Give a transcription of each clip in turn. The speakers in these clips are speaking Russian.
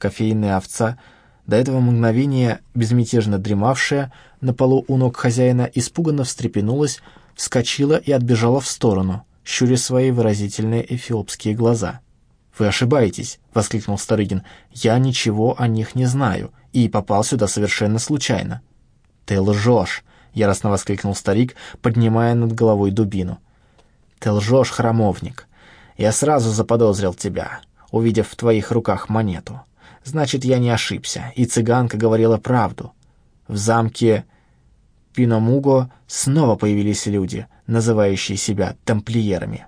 Кофейная овца, до этого мгновения безмятежно дремавшая на полу у ног хозяина, испуганно встрепенулась, вскочила и отбежала в сторону, щуря свои выразительные эфиопские глаза. «Вы ошибаетесь!» — воскликнул Старыгин. «Я ничего о них не знаю и попал сюда совершенно случайно». «Ты лжешь!» — яростно воскликнул старик, поднимая над головой дубину. «Ты лжешь, храмовник! Я сразу заподозрил тебя, увидев в твоих руках монету. Значит, я не ошибся, и цыганка говорила правду. В замке Пиномуго снова появились люди, называющие себя тамплиерами.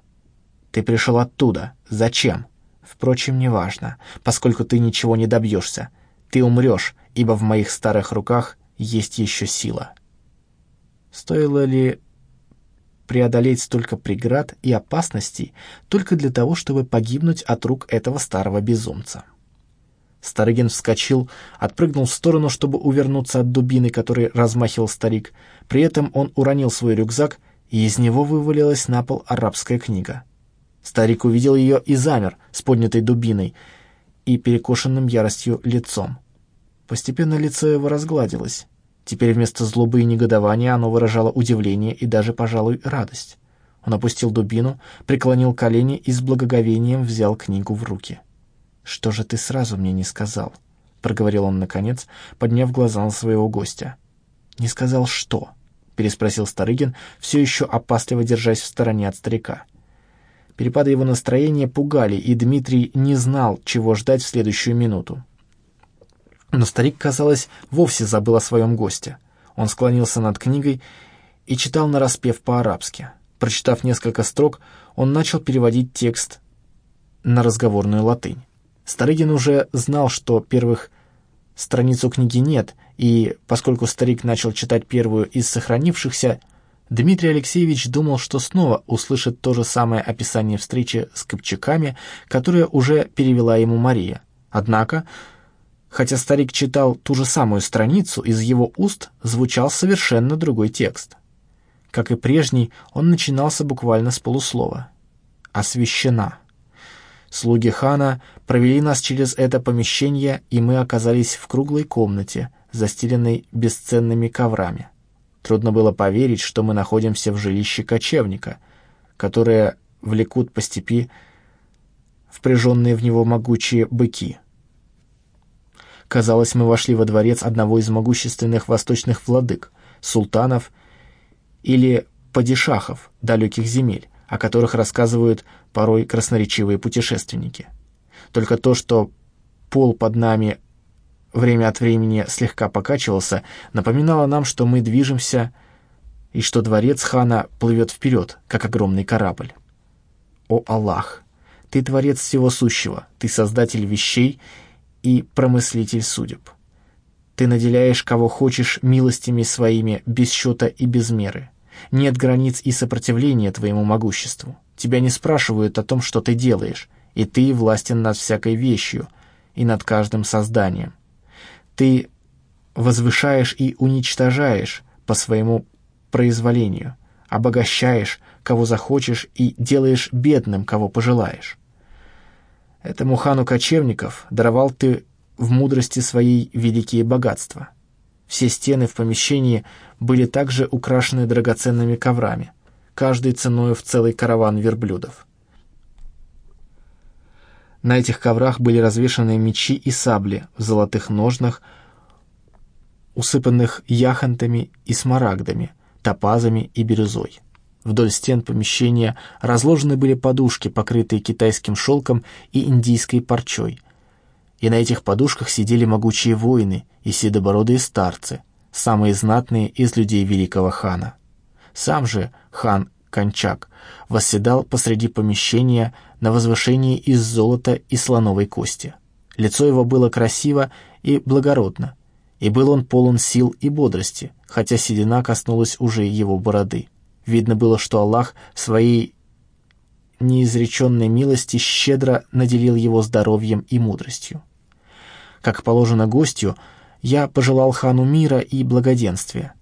Ты пришел оттуда. Зачем? Впрочем, неважно, поскольку ты ничего не добьешься. Ты умрешь, ибо в моих старых руках есть еще сила. Стоило ли преодолеть столько преград и опасностей только для того, чтобы погибнуть от рук этого старого безумца? Старыгин вскочил, отпрыгнул в сторону, чтобы увернуться от дубины, которой размахивал старик. При этом он уронил свой рюкзак, и из него вывалилась на пол арабская книга. Старик увидел ее и замер с поднятой дубиной и перекошенным яростью лицом. Постепенно лицо его разгладилось. Теперь вместо злобы и негодования оно выражало удивление и даже, пожалуй, радость. Он опустил дубину, преклонил колени и с благоговением взял книгу в руки. «Что же ты сразу мне не сказал?» — проговорил он наконец, подняв глаза на своего гостя. «Не сказал что?» — переспросил Старыгин, все еще опасливо держась в стороне от старика. Перепады его настроения пугали, и Дмитрий не знал, чего ждать в следующую минуту. Но старик, казалось, вовсе забыл о своем госте. Он склонился над книгой и читал нараспев по-арабски. Прочитав несколько строк, он начал переводить текст на разговорную латынь. Старыгин уже знал, что первых страниц у книги нет, и поскольку старик начал читать первую из сохранившихся, Дмитрий Алексеевич думал, что снова услышит то же самое описание встречи с Копчаками, которое уже перевела ему Мария. Однако, хотя старик читал ту же самую страницу, из его уст звучал совершенно другой текст. Как и прежний, он начинался буквально с полуслова. «Освящена». Слуги хана провели нас через это помещение, и мы оказались в круглой комнате, застеленной бесценными коврами. Трудно было поверить, что мы находимся в жилище кочевника, которое влекут по степи впряженные в него могучие быки. Казалось, мы вошли во дворец одного из могущественных восточных владык, султанов или падишахов далеких земель, о которых рассказывают порой красноречивые путешественники. Только то, что пол под нами время от времени слегка покачивался, напоминало нам, что мы движемся и что дворец хана плывет вперед, как огромный корабль. О Аллах! Ты творец всего сущего, ты создатель вещей и промыслитель судеб. Ты наделяешь кого хочешь милостями своими без счета и без меры. Нет границ и сопротивления твоему могуществу. Тебя не спрашивают о том, что ты делаешь, и ты властен над всякой вещью и над каждым созданием. Ты возвышаешь и уничтожаешь по своему произволению, обогащаешь, кого захочешь, и делаешь бедным, кого пожелаешь. Этому хану кочевников даровал ты в мудрости своей великие богатства — все стены в помещении были также украшены драгоценными коврами, каждой ценою в целый караван верблюдов. На этих коврах были развешаны мечи и сабли в золотых ножнах, усыпанных яхонтами и смарагдами, топазами и бирюзой. Вдоль стен помещения разложены были подушки, покрытые китайским шелком и индийской парчой — и на этих подушках сидели могучие воины и седобородые старцы, самые знатные из людей великого хана. Сам же хан Кончак восседал посреди помещения на возвышении из золота и слоновой кости. Лицо его было красиво и благородно, и был он полон сил и бодрости, хотя седина коснулась уже его бороды. Видно было, что Аллах своей неизреченной милости щедро наделил его здоровьем и мудростью. Как положено гостю, я пожелал хану мира и благоденствия.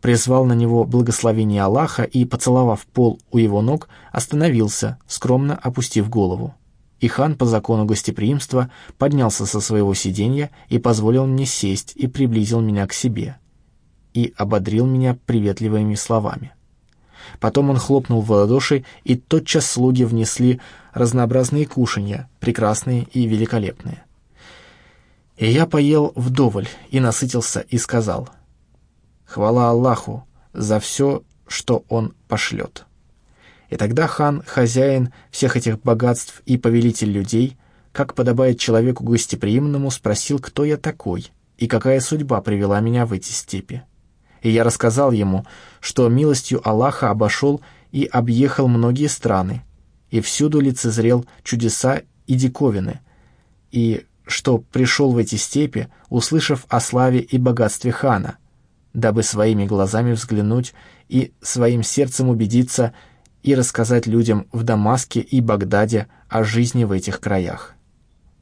Призвал на него благословение Аллаха и, поцеловав пол у его ног, остановился, скромно опустив голову. и хан по закону гостеприимства поднялся со своего сиденья и позволил мне сесть и приблизил меня к себе, и ободрил меня приветливыми словами. Потом он хлопнул в ладоши, и тотчас слуги внесли разнообразные кушанья, прекрасные и великолепные. И я поел вдоволь и насытился и сказал, «Хвала Аллаху за все, что Он пошлет». И тогда хан, хозяин всех этих богатств и повелитель людей, как подобает человеку гостеприимному, спросил, кто я такой и какая судьба привела меня в эти степи. И я рассказал ему, что милостью Аллаха обошел и объехал многие страны, и всюду лицезрел чудеса и диковины, и что пришел в эти степи, услышав о славе и богатстве хана, дабы своими глазами взглянуть и своим сердцем убедиться, и рассказать людям в Дамаске и Багдаде о жизни в этих краях.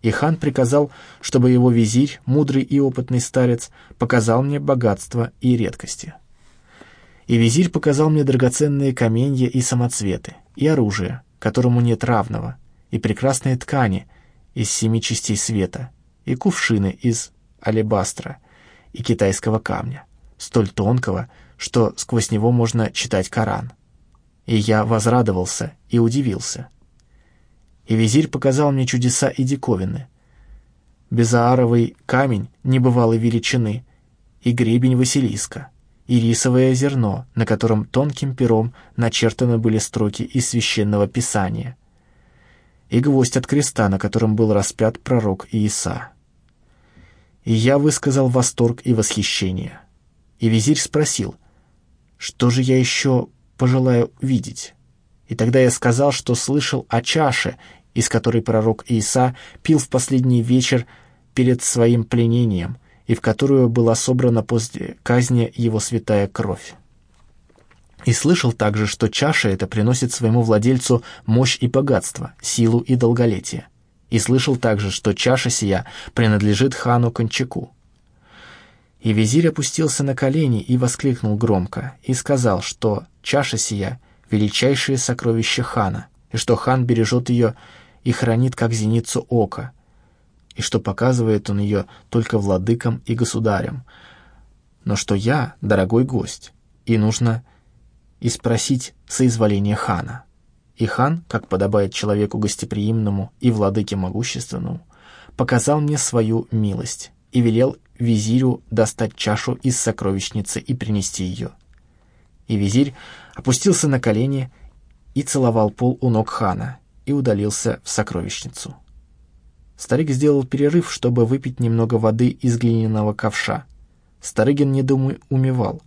И хан приказал, чтобы его визирь, мудрый и опытный старец, показал мне богатство и редкости. И визирь показал мне драгоценные каменья и самоцветы, и оружие, которому нет равного, и прекрасные ткани из семи частей света, и кувшины из алебастра и китайского камня, столь тонкого, что сквозь него можно читать Коран и я возрадовался и удивился. И визирь показал мне чудеса и диковины. Безааровый камень небывалой величины, и гребень Василиска, и рисовое зерно, на котором тонким пером начертаны были строки из священного писания, и гвоздь от креста, на котором был распят пророк Ииса. И я высказал восторг и восхищение. И визирь спросил, что же я еще пожелаю видеть. И тогда я сказал, что слышал о чаше, из которой пророк Иса пил в последний вечер перед своим пленением, и в которую была собрана после казни его святая кровь. И слышал также, что чаша эта приносит своему владельцу мощь и богатство, силу и долголетие. И слышал также, что чаша сия принадлежит хану Кончаку. И визирь опустился на колени и воскликнул громко, и сказал, что чаша сия — величайшее сокровище хана, и что хан бережет ее и хранит как зеницу ока, и что показывает он ее только владыкам и государям, но что я — дорогой гость, и нужно и спросить соизволения хана. И хан, как подобает человеку гостеприимному и владыке могущественному, показал мне свою милость и велел визирю достать чашу из сокровищницы и принести ее. И визирь опустился на колени и целовал пол у ног хана и удалился в сокровищницу. Старик сделал перерыв, чтобы выпить немного воды из глиняного ковша. Старыгин недоумевал.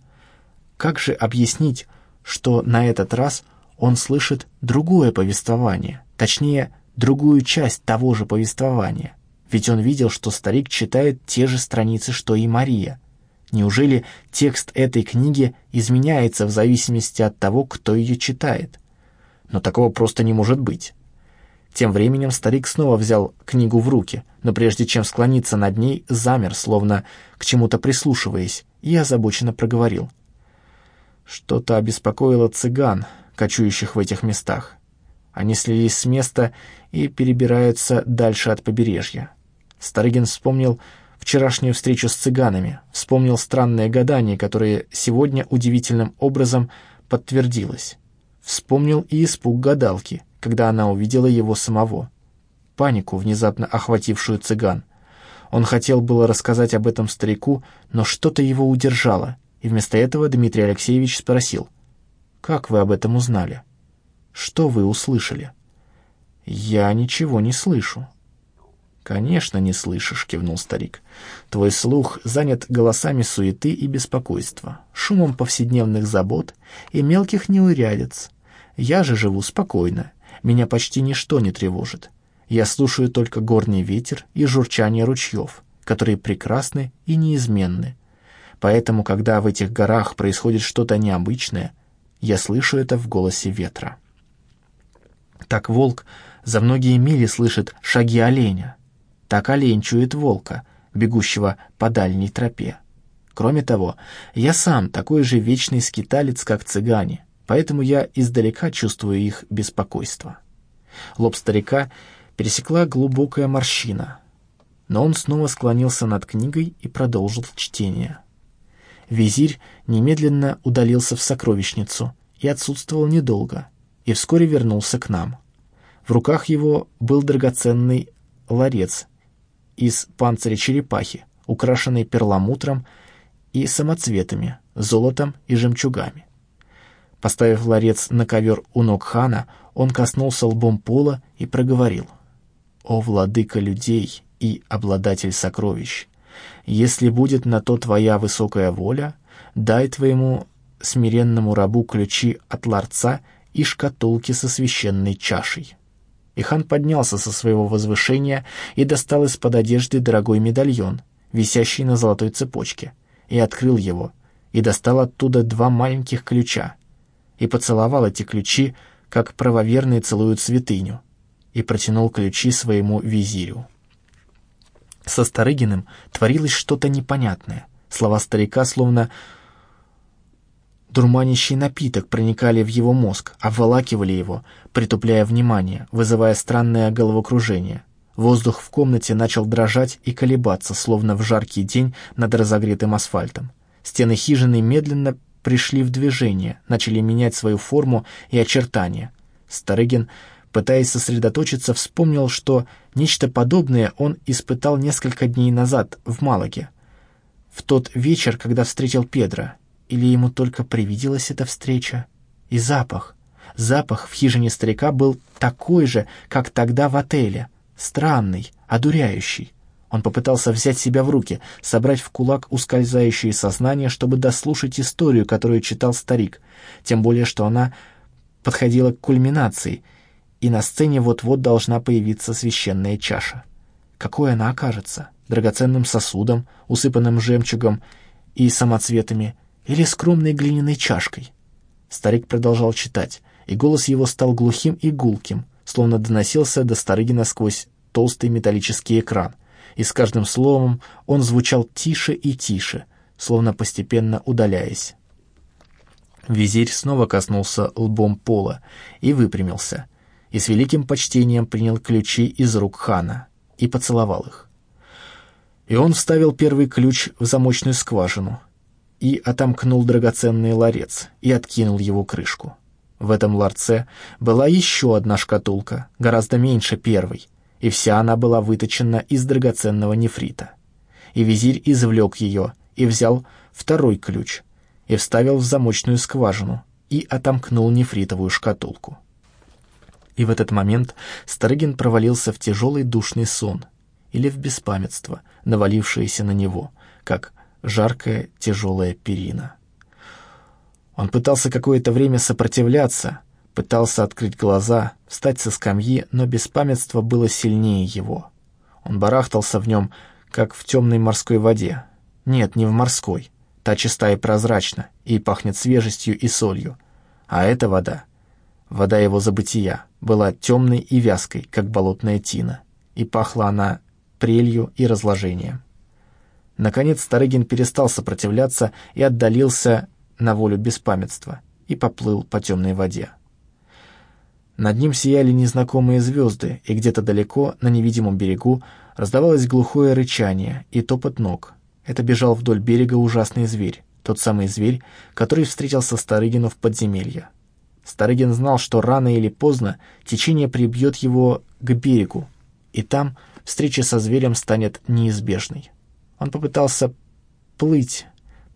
Как же объяснить, что на этот раз он слышит другое повествование, точнее, другую часть того же повествования — ведь он видел, что старик читает те же страницы, что и Мария. Неужели текст этой книги изменяется в зависимости от того, кто ее читает? Но такого просто не может быть. Тем временем старик снова взял книгу в руки, но прежде чем склониться над ней, замер, словно к чему-то прислушиваясь, и озабоченно проговорил. Что-то обеспокоило цыган, кочующих в этих местах. Они слились с места и перебираются дальше от побережья. Старыгин вспомнил вчерашнюю встречу с цыганами, вспомнил странное гадание, которое сегодня удивительным образом подтвердилось. Вспомнил и испуг гадалки, когда она увидела его самого. Панику, внезапно охватившую цыган. Он хотел было рассказать об этом старику, но что-то его удержало, и вместо этого Дмитрий Алексеевич спросил, «Как вы об этом узнали? Что вы услышали?» «Я ничего не слышу», «Конечно, не слышишь», — кивнул старик. «Твой слух занят голосами суеты и беспокойства, шумом повседневных забот и мелких неурядиц. Я же живу спокойно, меня почти ничто не тревожит. Я слушаю только горный ветер и журчание ручьев, которые прекрасны и неизменны. Поэтому, когда в этих горах происходит что-то необычное, я слышу это в голосе ветра. Так волк за многие мили слышит шаги оленя, так олень чует волка, бегущего по дальней тропе. Кроме того, я сам такой же вечный скиталец, как цыгане, поэтому я издалека чувствую их беспокойство. Лоб старика пересекла глубокая морщина. Но он снова склонился над книгой и продолжил чтение. Визирь немедленно удалился в сокровищницу и отсутствовал недолго, и вскоре вернулся к нам. В руках его был драгоценный ларец из панциря черепахи, украшенный перламутром и самоцветами, золотом и жемчугами. Поставив ларец на ковер у ног хана, он коснулся лбом пола и проговорил. «О, владыка людей и обладатель сокровищ! Если будет на то твоя высокая воля, дай твоему смиренному рабу ключи от ларца и шкатулки со священной чашей». И хан поднялся со своего возвышения и достал из-под одежды дорогой медальон, висящий на золотой цепочке, и открыл его, и достал оттуда два маленьких ключа, и поцеловал эти ключи, как правоверные целуют святыню, и протянул ключи своему визирю. Со Старыгиным творилось что-то непонятное. Слова старика, словно дурманящий напиток, проникали в его мозг, обволакивали его, притупляя внимание, вызывая странное головокружение. Воздух в комнате начал дрожать и колебаться, словно в жаркий день над разогретым асфальтом. Стены хижины медленно пришли в движение, начали менять свою форму и очертания. Старыгин Пытаясь сосредоточиться, вспомнил, что нечто подобное он испытал несколько дней назад в Малаге. В тот вечер, когда встретил Педро. Или ему только привиделась эта встреча? И запах. Запах в хижине старика был такой же, как тогда в отеле. Странный, одуряющий. Он попытался взять себя в руки, собрать в кулак ускользающее сознание, чтобы дослушать историю, которую читал старик, тем более что она подходила к кульминации — и на сцене вот-вот должна появиться священная чаша. Какой она окажется? Драгоценным сосудом, усыпанным жемчугом и самоцветами, или скромной глиняной чашкой? Старик продолжал читать, и голос его стал глухим и гулким, словно доносился до Старыгина сквозь толстый металлический экран, и с каждым словом он звучал тише и тише, словно постепенно удаляясь. Визирь снова коснулся лбом пола и выпрямился, и с великим почтением принял ключи из рук хана и поцеловал их. И он вставил первый ключ в замочную скважину и отомкнул драгоценный ларец и откинул его крышку. В этом ларце была еще одна шкатулка, гораздо меньше первой, и вся она была выточена из драгоценного нефрита. И визирь извлек ее и взял второй ключ и вставил в замочную скважину и отомкнул нефритовую шкатулку. И в этот момент Старыгин провалился в тяжелый душный сон или в беспамятство, навалившееся на него, как жаркая тяжелая перина. Он пытался какое-то время сопротивляться, пытался открыть глаза, встать со скамьи, но беспамятство было сильнее его. Он барахтался в нем, как в темной морской воде. Нет, не в морской. Та чистая и прозрачна, и пахнет свежестью и солью. А эта вода Вода его забытия была темной и вязкой, как болотная тина, и пахла она прелью и разложением. Наконец Старыгин перестал сопротивляться и отдалился на волю беспамятства и поплыл по темной воде. Над ним сияли незнакомые звезды, и где-то далеко, на невидимом берегу, раздавалось глухое рычание и топот ног. Это бежал вдоль берега ужасный зверь, тот самый зверь, который встретился Старыгину в подземелье. Старыгин знал, что рано или поздно течение прибьет его к берегу, и там встреча со зверем станет неизбежной. Он попытался плыть,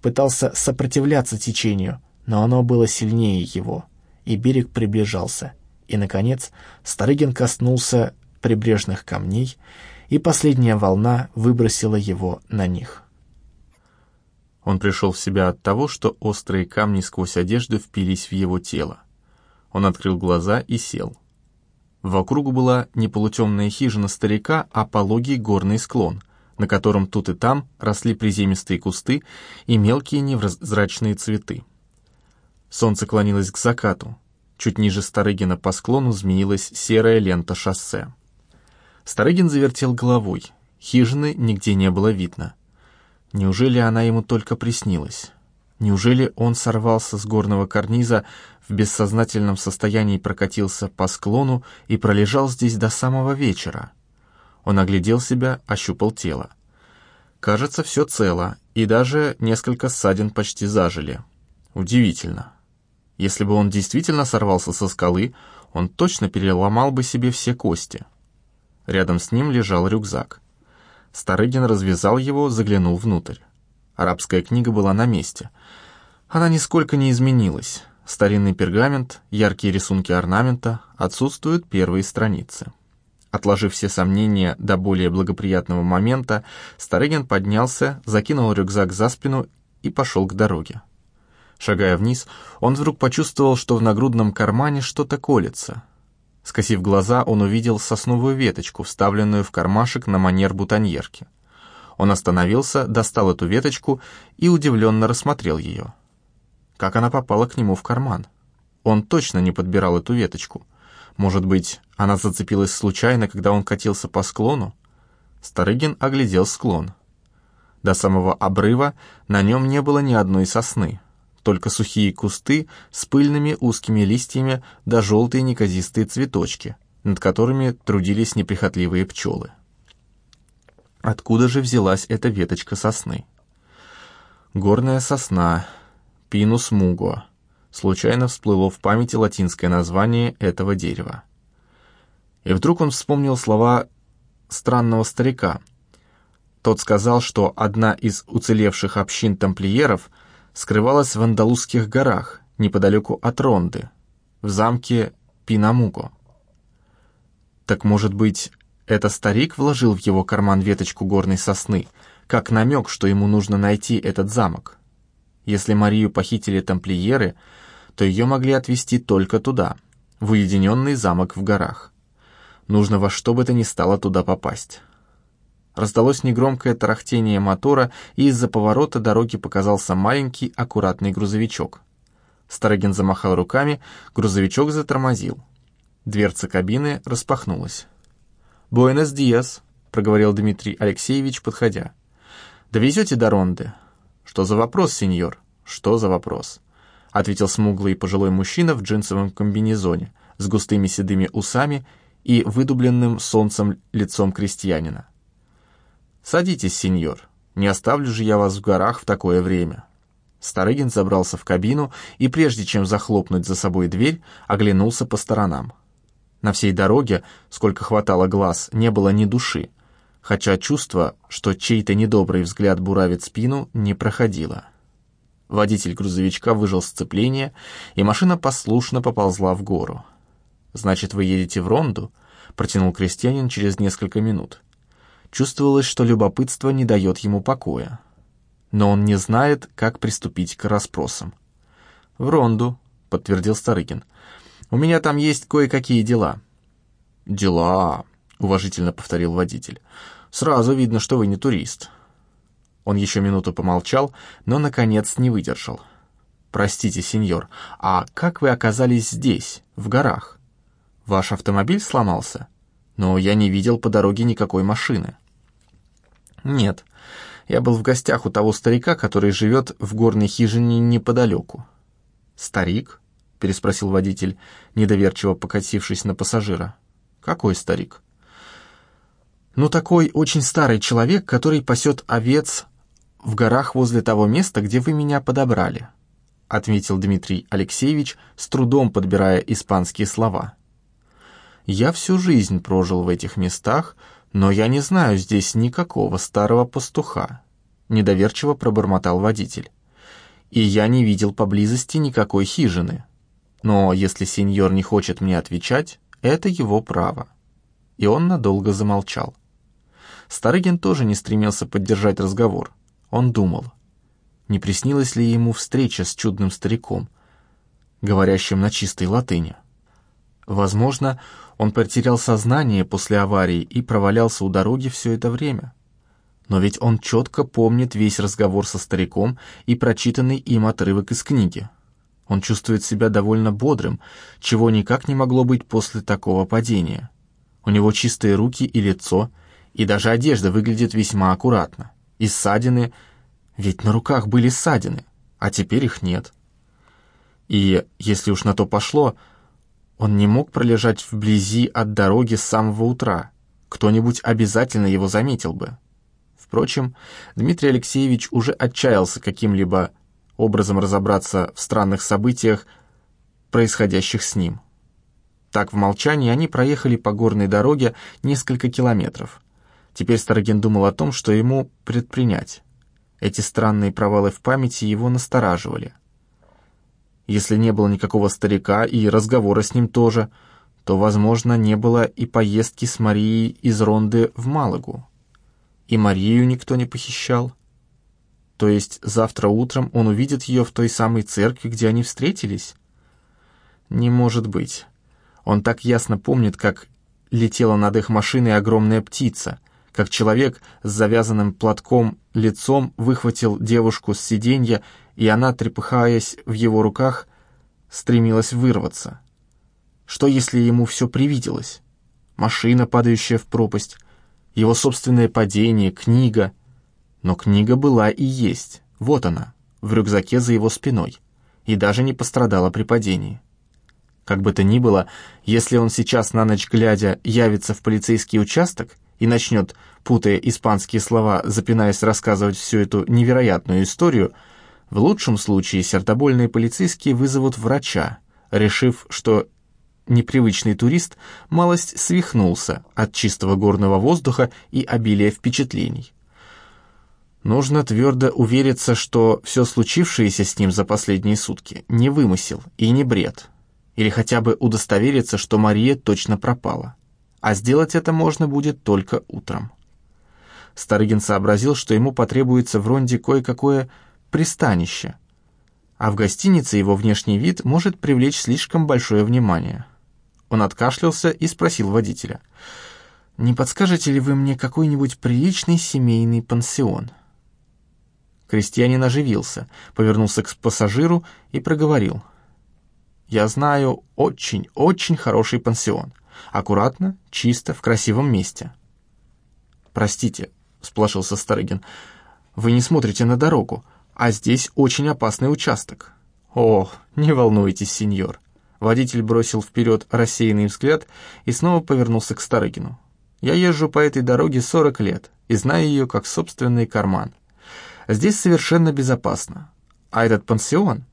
пытался сопротивляться течению, но оно было сильнее его, и берег приближался. И, наконец, Старыгин коснулся прибрежных камней, и последняя волна выбросила его на них. Он пришел в себя от того, что острые камни сквозь одежду впились в его тело. Он открыл глаза и сел. Вокруг была не полутемная хижина старика, а пологий горный склон, на котором тут и там росли приземистые кусты и мелкие невзрачные цветы. Солнце клонилось к закату. Чуть ниже Старыгина по склону змеилась серая лента шоссе. Старыгин завертел головой. Хижины нигде не было видно. Неужели она ему только приснилась? Неужели он сорвался с горного карниза, в бессознательном состоянии прокатился по склону и пролежал здесь до самого вечера? Он оглядел себя, ощупал тело. Кажется, все цело, и даже несколько ссадин почти зажили. Удивительно. Если бы он действительно сорвался со скалы, он точно переломал бы себе все кости. Рядом с ним лежал рюкзак. Старыгин развязал его, заглянул внутрь. Арабская книга была на месте. Она нисколько не изменилась. Старинный пергамент, яркие рисунки орнамента, отсутствуют первые страницы. Отложив все сомнения до более благоприятного момента, Старыгин поднялся, закинул рюкзак за спину и пошел к дороге. Шагая вниз, он вдруг почувствовал, что в нагрудном кармане что-то колется. Скосив глаза, он увидел сосновую веточку, вставленную в кармашек на манер бутоньерки. Он остановился, достал эту веточку и удивленно рассмотрел ее. Как она попала к нему в карман? Он точно не подбирал эту веточку. Может быть, она зацепилась случайно, когда он катился по склону? Старыгин оглядел склон. До самого обрыва на нем не было ни одной сосны, только сухие кусты с пыльными узкими листьями да желтые неказистые цветочки, над которыми трудились неприхотливые пчелы. Откуда же взялась эта веточка сосны? Горная сосна, пинус муго. Случайно всплыло в памяти латинское название этого дерева. И вдруг он вспомнил слова странного старика. Тот сказал, что одна из уцелевших общин тамплиеров скрывалась в Андалузских горах, неподалеку от Ронды, в замке Пинамуго. Так, может быть, это старик вложил в его карман веточку горной сосны, как намек, что ему нужно найти этот замок. Если Марию похитили тамплиеры, то ее могли отвезти только туда, в уединенный замок в горах. Нужно во что бы то ни стало туда попасть. Раздалось негромкое тарахтение мотора, и из-за поворота дороги показался маленький, аккуратный грузовичок. Старогин замахал руками, грузовичок затормозил. Дверца кабины распахнулась. «Буэнос диас», — проговорил Дмитрий Алексеевич, подходя. «Довезете до Ронды?» «Что за вопрос, сеньор? Что за вопрос?» — ответил смуглый пожилой мужчина в джинсовом комбинезоне с густыми седыми усами и выдубленным солнцем лицом крестьянина. «Садитесь, сеньор. Не оставлю же я вас в горах в такое время». Старыгин забрался в кабину и, прежде чем захлопнуть за собой дверь, оглянулся по сторонам. На всей дороге, сколько хватало глаз, не было ни души, хотя чувство, что чей-то недобрый взгляд буравит спину, не проходило. Водитель грузовичка выжил сцепление, и машина послушно поползла в гору. «Значит, вы едете в Ронду?» — протянул крестьянин через несколько минут. Чувствовалось, что любопытство не дает ему покоя. Но он не знает, как приступить к расспросам. «В Ронду», — подтвердил Старыгин. У меня там есть кое-какие дела». «Дела», — уважительно повторил водитель. «Сразу видно, что вы не турист». Он еще минуту помолчал, но, наконец, не выдержал. «Простите, сеньор, а как вы оказались здесь, в горах? Ваш автомобиль сломался? Но я не видел по дороге никакой машины». «Нет, я был в гостях у того старика, который живет в горной хижине неподалеку». «Старик?» — переспросил водитель, недоверчиво покатившись на пассажира. «Какой старик?» «Ну, такой очень старый человек, который пасет овец в горах возле того места, где вы меня подобрали», — отметил Дмитрий Алексеевич, с трудом подбирая испанские слова. «Я всю жизнь прожил в этих местах, но я не знаю здесь никакого старого пастуха», — недоверчиво пробормотал водитель. «И я не видел поблизости никакой хижины». Но если сеньор не хочет мне отвечать, это его право. И он надолго замолчал. Старыгин тоже не стремился поддержать разговор. Он думал, не приснилась ли ему встреча с чудным стариком, говорящим на чистой латыни. Возможно, он потерял сознание после аварии и провалялся у дороги все это время. Но ведь он четко помнит весь разговор со стариком и прочитанный им отрывок из книги. Он чувствует себя довольно бодрым, чего никак не могло быть после такого падения. У него чистые руки и лицо, и даже одежда выглядит весьма аккуратно. И ссадины, ведь на руках были ссадины. а теперь их нет. И, если уж на то пошло, он не мог пролежать вблизи от дороги с самого утра. Кто-нибудь обязательно его заметил бы. Впрочем, Дмитрий Алексеевич уже отчаялся каким-либо образом разобраться в странных событиях, происходящих с ним. Так в молчании они проехали по горной дороге несколько километров. Теперь Старогин думал о том, что ему предпринять. Эти странные провалы в памяти его настораживали. Если не было никакого старика и разговора с ним тоже, то, возможно, не было и поездки с Марией из Ронды в Малагу. И Марию никто не похищал. То есть завтра утром он увидит ее в той самой церкви, где они встретились? Не может быть. Он так ясно помнит, как летела над их машиной огромная птица, как человек с завязанным платком лицом выхватил девушку с сиденья, и она, трепыхаясь в его руках, стремилась вырваться. Что, если ему все привиделось? Машина, падающая в пропасть, его собственное падение, книга. Но книга была и есть, вот она, в рюкзаке за его спиной, и даже не пострадала при падении. Как бы то ни было, если он сейчас на ночь глядя явится в полицейский участок — и начнет, путая испанские слова, запинаясь рассказывать всю эту невероятную историю, в лучшем случае сердобольные полицейские вызовут врача, решив, что непривычный турист малость свихнулся от чистого горного воздуха и обилия впечатлений. Нужно твердо увериться, что все случившееся с ним за последние сутки не вымысел и не бред, или хотя бы удостовериться, что Мария точно пропала а сделать это можно будет только утром. Старыгин сообразил, что ему потребуется в Ронде кое-какое пристанище, а в гостинице его внешний вид может привлечь слишком большое внимание. Он откашлялся и спросил водителя, «Не подскажете ли вы мне какой-нибудь приличный семейный пансион?» Крестьянин оживился, повернулся к пассажиру и проговорил, «Я знаю очень-очень хороший пансион. Аккуратно, чисто, в красивом месте. «Простите», — сплошился Старыгин, — «вы не смотрите на дорогу, а здесь очень опасный участок». «О, не волнуйтесь, сеньор». Водитель бросил вперед рассеянный взгляд и снова повернулся к Старыгину. «Я езжу по этой дороге 40 лет и знаю ее как собственный карман. Здесь совершенно безопасно. А этот пансион,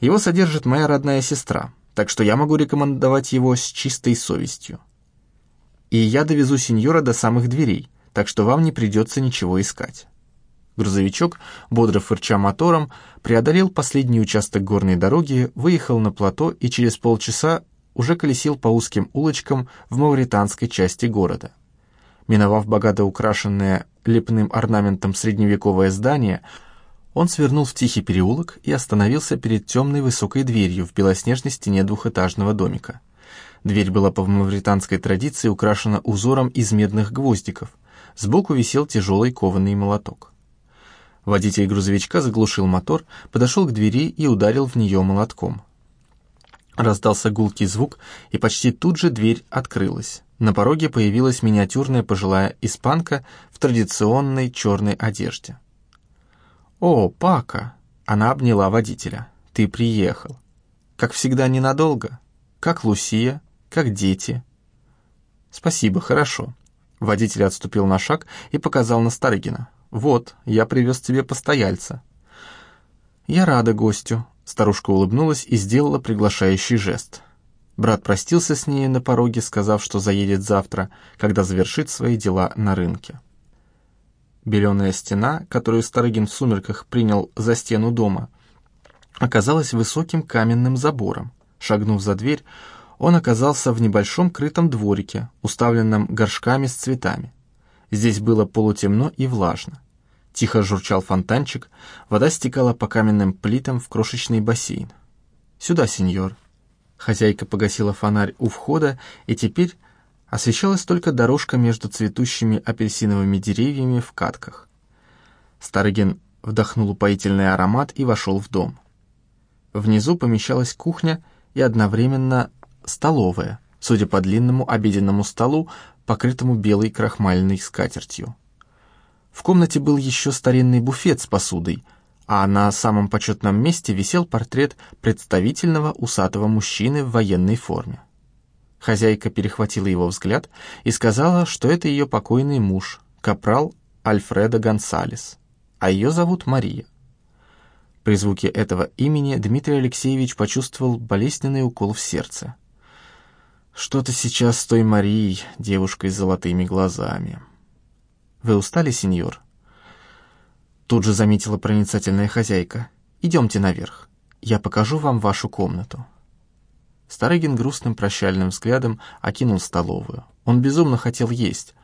его содержит моя родная сестра так что я могу рекомендовать его с чистой совестью. И я довезу сеньора до самых дверей, так что вам не придется ничего искать». Грузовичок, бодро фырча мотором, преодолел последний участок горной дороги, выехал на плато и через полчаса уже колесил по узким улочкам в мавританской части города. Миновав богато украшенное лепным орнаментом средневековое здание, он свернул в тихий переулок и остановился перед темной высокой дверью в белоснежной стене двухэтажного домика. Дверь была по мавританской традиции украшена узором из медных гвоздиков. Сбоку висел тяжелый кованый молоток. Водитель грузовичка заглушил мотор, подошел к двери и ударил в нее молотком. Раздался гулкий звук, и почти тут же дверь открылась. На пороге появилась миниатюрная пожилая испанка в традиционной черной одежде. «О, Пака!» Она обняла водителя. «Ты приехал. Как всегда, ненадолго. Как Лусия, как дети». «Спасибо, хорошо». Водитель отступил на шаг и показал на Старыгина. «Вот, я привез тебе постояльца». «Я рада гостю», — старушка улыбнулась и сделала приглашающий жест. Брат простился с ней на пороге, сказав, что заедет завтра, когда завершит свои дела на рынке. Беленая стена, которую Старыгин в сумерках принял за стену дома, оказалась высоким каменным забором. Шагнув за дверь, он оказался в небольшом крытом дворике, уставленном горшками с цветами. Здесь было полутемно и влажно. Тихо журчал фонтанчик, вода стекала по каменным плитам в крошечный бассейн. «Сюда, сеньор». Хозяйка погасила фонарь у входа, и теперь освещалась только дорожка между цветущими апельсиновыми деревьями в катках. Старыгин вдохнул упоительный аромат и вошел в дом. Внизу помещалась кухня и одновременно столовая, судя по длинному обеденному столу, покрытому белой крахмальной скатертью. В комнате был еще старинный буфет с посудой, а на самом почетном месте висел портрет представительного усатого мужчины в военной форме. Хозяйка перехватила его взгляд и сказала, что это ее покойный муж, капрал Альфредо Гонсалес, а ее зовут Мария. При звуке этого имени Дмитрий Алексеевич почувствовал болезненный укол в сердце. Что-то сейчас с той Марией, девушкой с золотыми глазами. «Вы устали, сеньор?» Тут же заметила проницательная хозяйка. «Идемте наверх. Я покажу вам вашу комнату». Старыгин грустным прощальным взглядом окинул столовую. Он безумно хотел есть,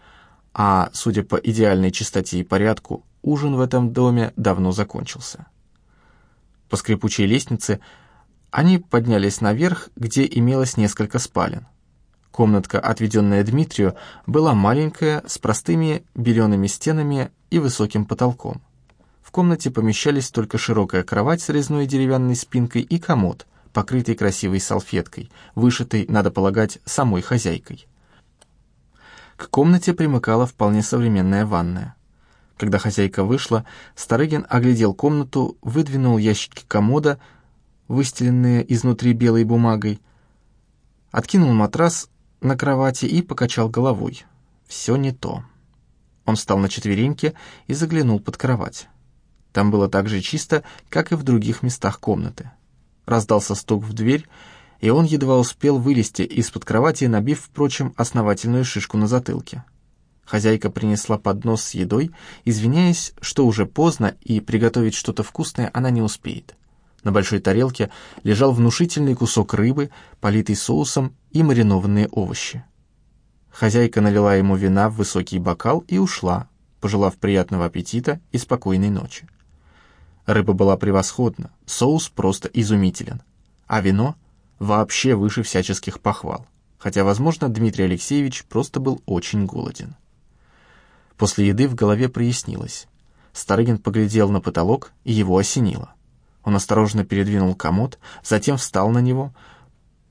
а, судя по идеальной чистоте и порядку, ужин в этом доме давно закончился. По скрипучей лестнице они поднялись наверх, где имелось несколько спален. Комнатка, отведенная Дмитрию, была маленькая, с простыми белеными стенами и высоким потолком. Комнате помещались только широкая кровать с резной деревянной спинкой и комод, покрытый красивой салфеткой, вышитой, надо полагать, самой хозяйкой. К комнате примыкала вполне современная ванная. Когда хозяйка вышла, Старыгин оглядел комнату, выдвинул ящики комода, выстеленные изнутри белой бумагой, откинул матрас на кровати и покачал головой. Все не то. Он встал на четвереньки и заглянул под кровать. Там было так же чисто, как и в других местах комнаты. Раздался стук в дверь, и он едва успел вылезти из-под кровати, набив, впрочем, основательную шишку на затылке. Хозяйка принесла поднос с едой, извиняясь, что уже поздно и приготовить что-то вкусное она не успеет. На большой тарелке лежал внушительный кусок рыбы, политый соусом и маринованные овощи. Хозяйка налила ему вина в высокий бокал и ушла, пожелав приятного аппетита и спокойной ночи. Рыба была превосходна, соус просто изумителен, а вино вообще выше всяческих похвал, хотя, возможно, Дмитрий Алексеевич просто был очень голоден. После еды в голове прояснилось. Старыгин поглядел на потолок, и его осенило. Он осторожно передвинул комод, затем встал на него,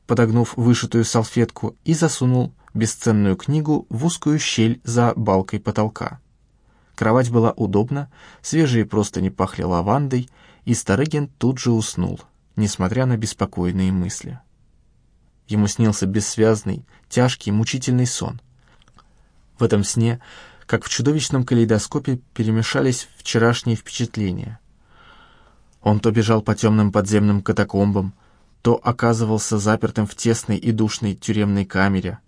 подогнув вышитую салфетку, и засунул бесценную книгу в узкую щель за балкой потолка. Кровать была удобна, свежие просто не пахли лавандой, и Старыгин тут же уснул, несмотря на беспокойные мысли. Ему снился бессвязный, тяжкий, мучительный сон. В этом сне как в чудовищном калейдоскопе перемешались вчерашние впечатления. Он то бежал по темным подземным катакомбам, то оказывался запертым в тесной и душной тюремной камере,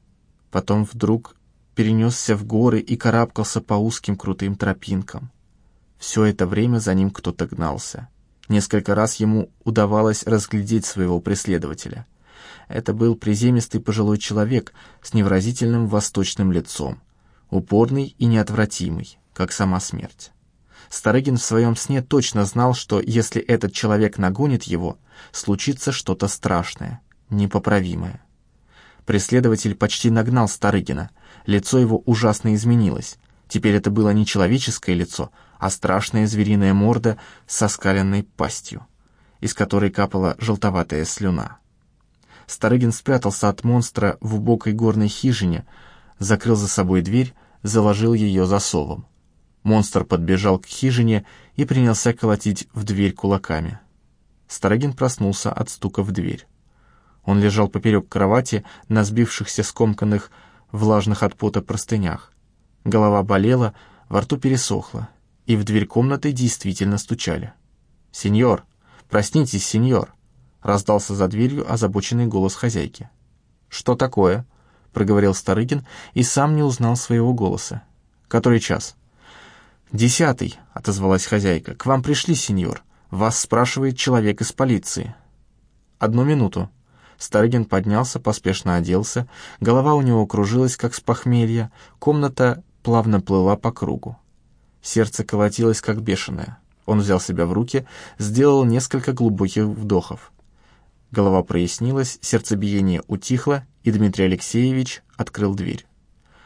потом вдруг перенесся в горы и карабкался по узким крутым тропинкам. Все это время за ним кто-то гнался. Несколько раз ему удавалось разглядеть своего преследователя. Это был приземистый пожилой человек с невразительным восточным лицом упорный и неотвратимый, как сама смерть. Старыгин в своем сне точно знал, что если этот человек нагонит его, случится что-то страшное, непоправимое. Преследователь почти нагнал Старыгина, лицо его ужасно изменилось. Теперь это было не человеческое лицо, а страшная звериная морда со скаленной пастью, из которой капала желтоватая слюна. Старыгин спрятался от монстра в убокой горной хижине, закрыл за собой дверь, заложил ее засовом. Монстр подбежал к хижине и принялся колотить в дверь кулаками. Старогин проснулся от стука в дверь. Он лежал поперек кровати на сбившихся скомканных, влажных от пота простынях. Голова болела, во рту пересохло, и в дверь комнаты действительно стучали. «Сеньор! Проснитесь, сеньор!» — раздался за дверью озабоченный голос хозяйки. «Что такое?» — проговорил Старыгин и сам не узнал своего голоса. «Который час?» «Десятый», — отозвалась хозяйка. «К вам пришли, сеньор. Вас спрашивает человек из полиции». «Одну минуту». Старыгин поднялся, поспешно оделся, голова у него кружилась, как с похмелья, комната плавно плыла по кругу. Сердце колотилось, как бешеное. Он взял себя в руки, сделал несколько глубоких вдохов. Голова прояснилась, сердцебиение утихло, и Дмитрий Алексеевич открыл дверь.